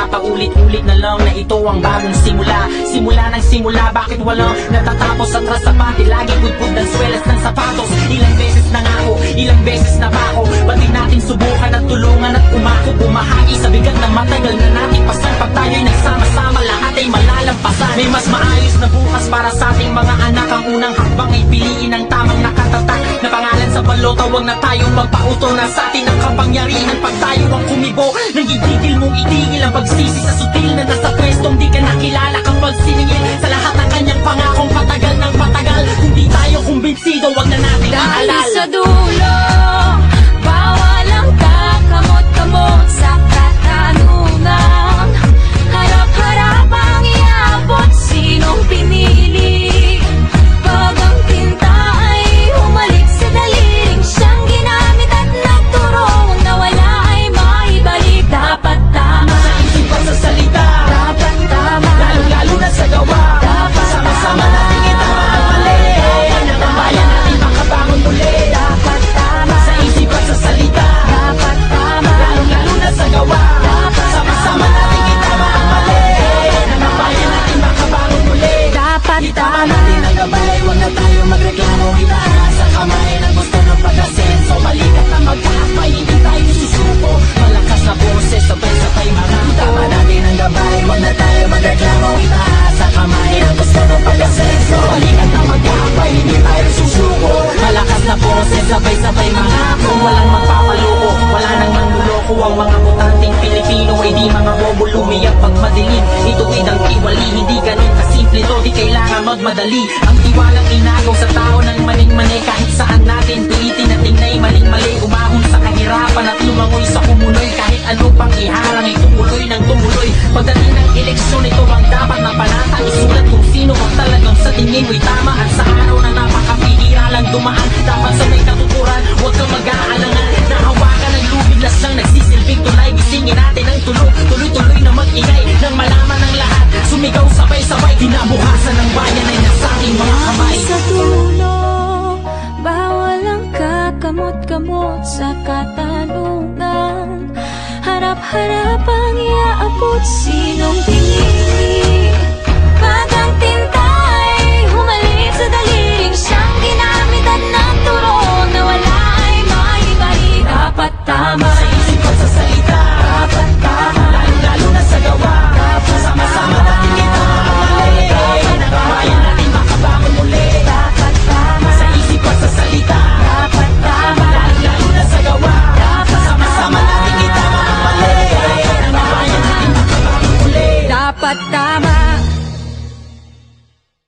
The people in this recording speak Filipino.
natin ginagawa Paulit-ulit na lang na ito ang bagong simula. Simula ng simula, bakit walang natatapos? Atras sa pati, lagi pudpud ng swelas ng sapatos. Ilang beses na nga ako, ilang beses na ba ako. Ba't di natin subukan at tulungan at umako Bumahagi sa bigat na matagal na natin pasan Pag tayo'y nagsama-sama, lahat ay malalampasan. May mas maayos na bukas para sa ating mga anak. Ang unang hakbang ay piliin ang tamang nakatatak Na pangalan sa balota, huwag na tayong magpauto Na sa atin ang kapangyarihan. Pag tayo ang kumibo Nang itigil mong itigil ang pagsisi sa sutil Na nasa pwestong di ka nakilala kapag siningil Sa mga butanteng Pilipino Ay di mga bobo Lumiyak pag madilim. Ito ang iwali Hindi ganun kasimple. To Di kailangan magmadali. Ang tiwalang inagaw sa tao ng maling-mali. Kahit saan natin pilitin at tingnay maling-mali. Umahon sa kahirapan at lumangoy sa kumuloy. Kahit ano pang iharang ay tumuloy ng tumuloy. Pagdating ng eleksyon ito ang dapat na panatang Isulat kung sino ang talagang sa tingin mo'y tama. At sa araw na napakapihira lang dumaan Dapat sa Kinabukasan ng bayan ay nasa ating mga kamay. Sa dulo, bawal ang kakamot-kamot sa katanungan. Harap-harap ang iaabot Sinong